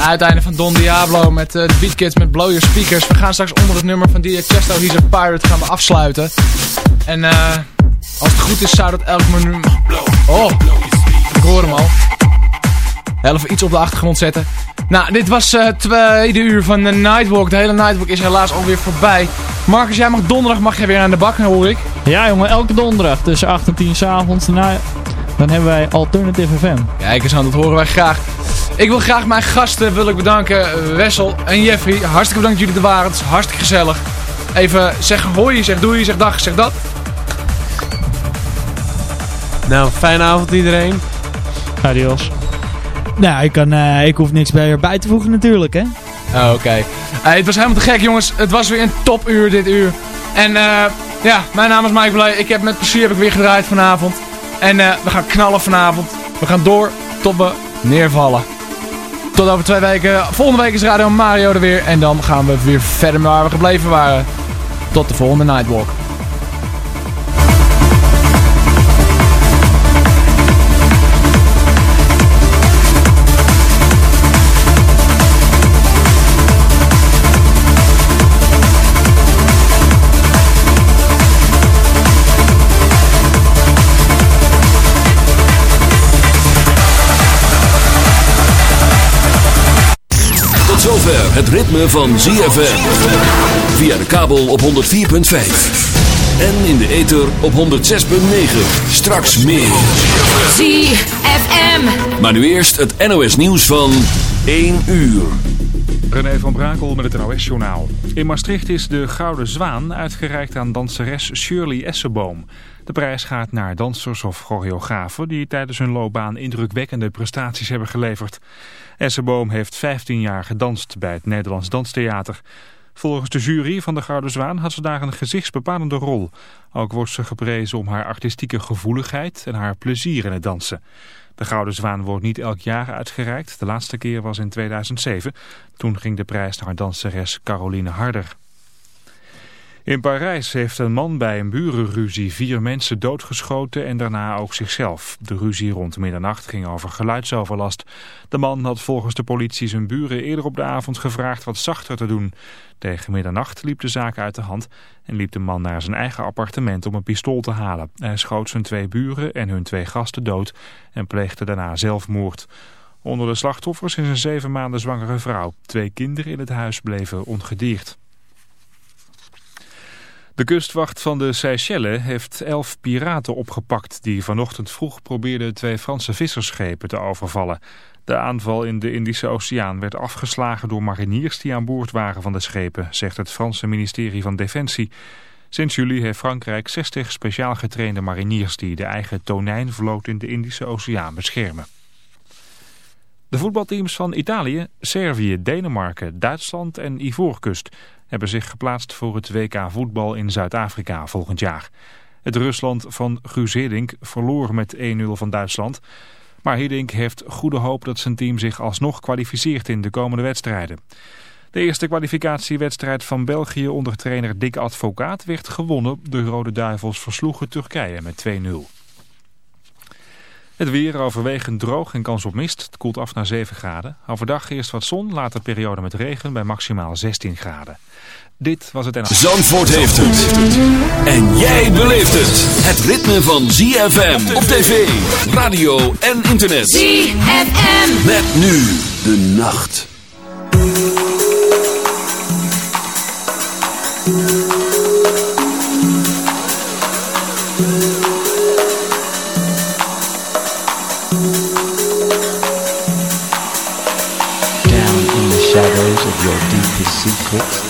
uiteinde van Don Diablo met uh, de Beatkids met Blow Your Speakers. We gaan straks onder het nummer van DJ Chesto, He's a Pirate, gaan we afsluiten. En uh, als het goed is zou dat elk minuut... Oh, ik hoor hem al. Even iets op de achtergrond zetten. Nou, dit was uh, tweede uur van de Nightwalk. De hele Nightwalk is helaas alweer voorbij. Marcus, jij mag donderdag mag jij weer aan de bak, hoor ik. Ja jongen, elke donderdag tussen 8 en 10 s avonds. Nou, dan hebben wij Alternative FM. Kijk eens aan, dat horen wij graag. Ik wil graag mijn gasten wil ik bedanken. Wessel en Jeffrey. Hartstikke bedankt dat jullie er waren. Het is hartstikke gezellig. Even zeg hoi, zeg doei, zeg dag, zeg dat. Nou, fijne avond iedereen. Adios. Nou, ik, kan, uh, ik hoef niks bij erbij te voegen natuurlijk, hè. Oh, oké. Okay. Uh, het was helemaal te gek, jongens. Het was weer een topuur dit uur. En uh, ja, mijn naam is Mike Blij. Ik heb met plezier heb ik weer gedraaid vanavond. En we gaan knallen vanavond. We gaan door tot we neervallen. Tot over twee weken. Volgende week is Radio Mario er weer. En dan gaan we weer verder waar we gebleven waren. Tot de volgende Nightwalk. Het ritme van ZFM. Via de kabel op 104.5. En in de ether op 106.9. Straks meer. ZFM. Maar nu eerst het NOS nieuws van 1 uur. René van Brakel met het NOS-journaal. In Maastricht is de Gouden Zwaan uitgereikt aan danseres Shirley Esseboom. De prijs gaat naar dansers of choreografen die tijdens hun loopbaan indrukwekkende prestaties hebben geleverd. Esseboom heeft 15 jaar gedanst bij het Nederlands Danstheater. Volgens de jury van de Gouden Zwaan had ze daar een gezichtsbepalende rol. Ook wordt ze geprezen om haar artistieke gevoeligheid en haar plezier in het dansen. De Gouden Zwaan wordt niet elk jaar uitgereikt. De laatste keer was in 2007. Toen ging de prijs naar danseres Caroline Harder. In Parijs heeft een man bij een burenruzie vier mensen doodgeschoten en daarna ook zichzelf. De ruzie rond middernacht ging over geluidsoverlast. De man had volgens de politie zijn buren eerder op de avond gevraagd wat zachter te doen. Tegen middernacht liep de zaak uit de hand en liep de man naar zijn eigen appartement om een pistool te halen. Hij schoot zijn twee buren en hun twee gasten dood en pleegde daarna zelfmoord. Onder de slachtoffers is een zeven maanden zwangere vrouw. Twee kinderen in het huis bleven ongedeerd. De kustwacht van de Seychelles heeft elf piraten opgepakt... die vanochtend vroeg probeerden twee Franse vissersschepen te overvallen. De aanval in de Indische Oceaan werd afgeslagen door mariniers... die aan boord waren van de schepen, zegt het Franse ministerie van Defensie. Sinds juli heeft Frankrijk 60 speciaal getrainde mariniers... die de eigen tonijnvloot in de Indische Oceaan beschermen. De voetbalteams van Italië, Servië, Denemarken, Duitsland en Ivoorkust hebben zich geplaatst voor het WK voetbal in Zuid-Afrika volgend jaar. Het Rusland van Guus verloor met 1-0 van Duitsland. Maar Hiddink heeft goede hoop dat zijn team zich alsnog kwalificeert in de komende wedstrijden. De eerste kwalificatiewedstrijd van België onder trainer Dick Advocaat werd gewonnen. De Rode Duivels versloegen Turkije met 2-0. Het weer overwegend droog en kans op mist. Het koelt af naar 7 graden. Overdag eerst wat zon, later periode met regen bij maximaal 16 graden. Dit was het en... Zandvoort heeft het. En jij beleeft het. Het ritme van ZFM op tv, radio en internet. ZFM. Met nu de nacht. Down in the shadows of your deepest secrets,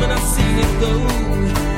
when I see him go.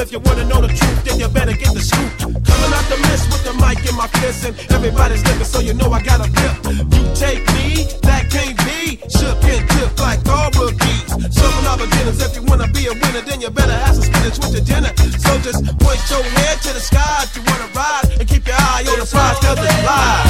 If you wanna know the truth, then you better get the scoop. Coming out the mist with the mic in my fist, and everybody's looking, so you know I got a grip. You take me, that can't be. Shook and tipped like all rookies. Serving all the dinners. If you wanna be a winner, then you better have some spinach with your dinner. So just point your head to the sky if you wanna ride, and keep your eye on the prize 'cause it's live.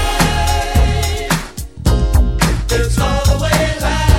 It's all the way back.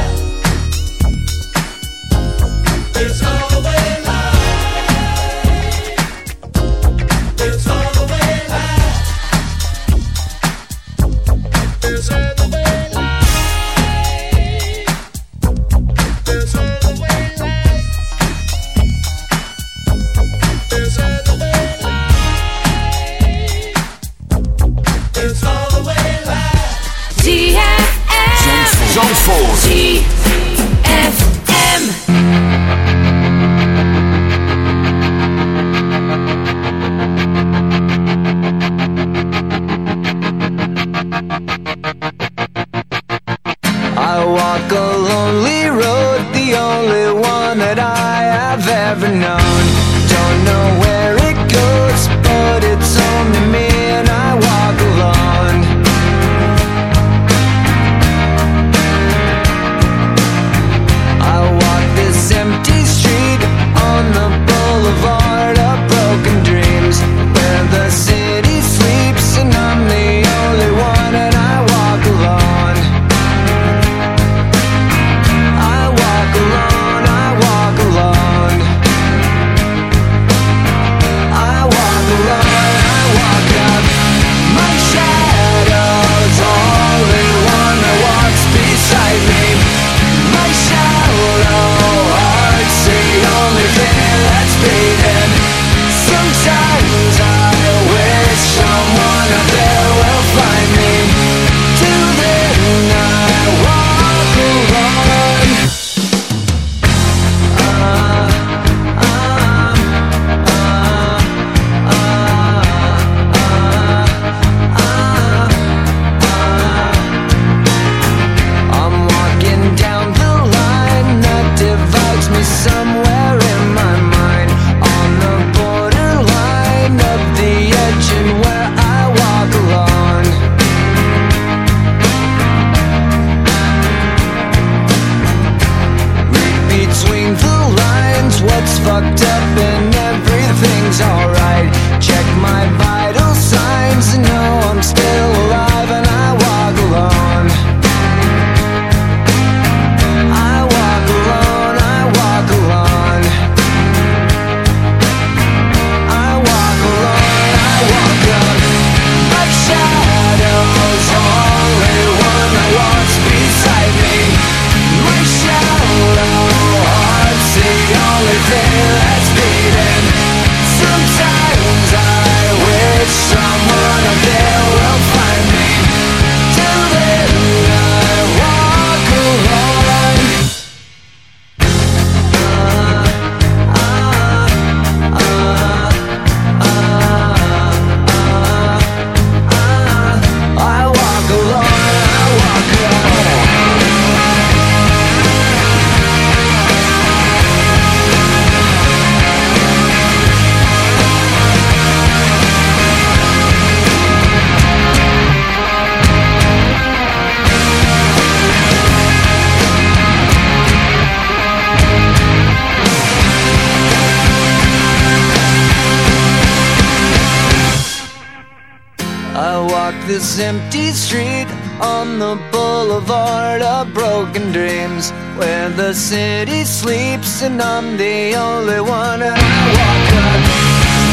empty street on the boulevard of broken dreams where the city sleeps and I'm the only one. Who I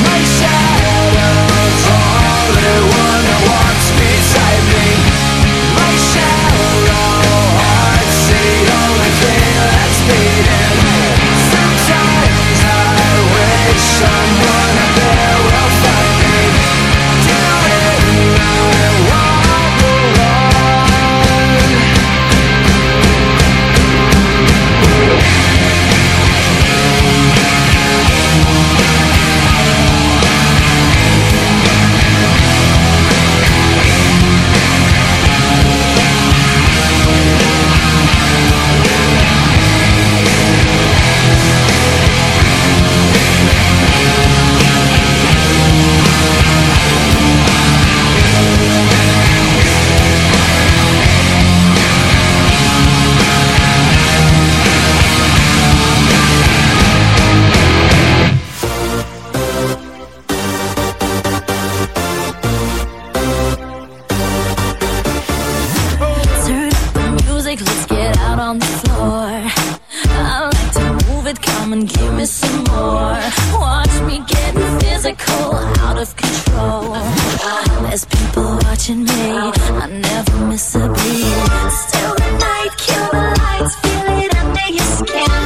my shadow's only one walks beside me my shadow heart's the only thing beating sometimes I wish someone I like to move it, come and give me some more. Watch me getting physical, out of control. There's people watching me, I never miss a beat. Still the night, kill the lights, feel it under your skin.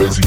Benzini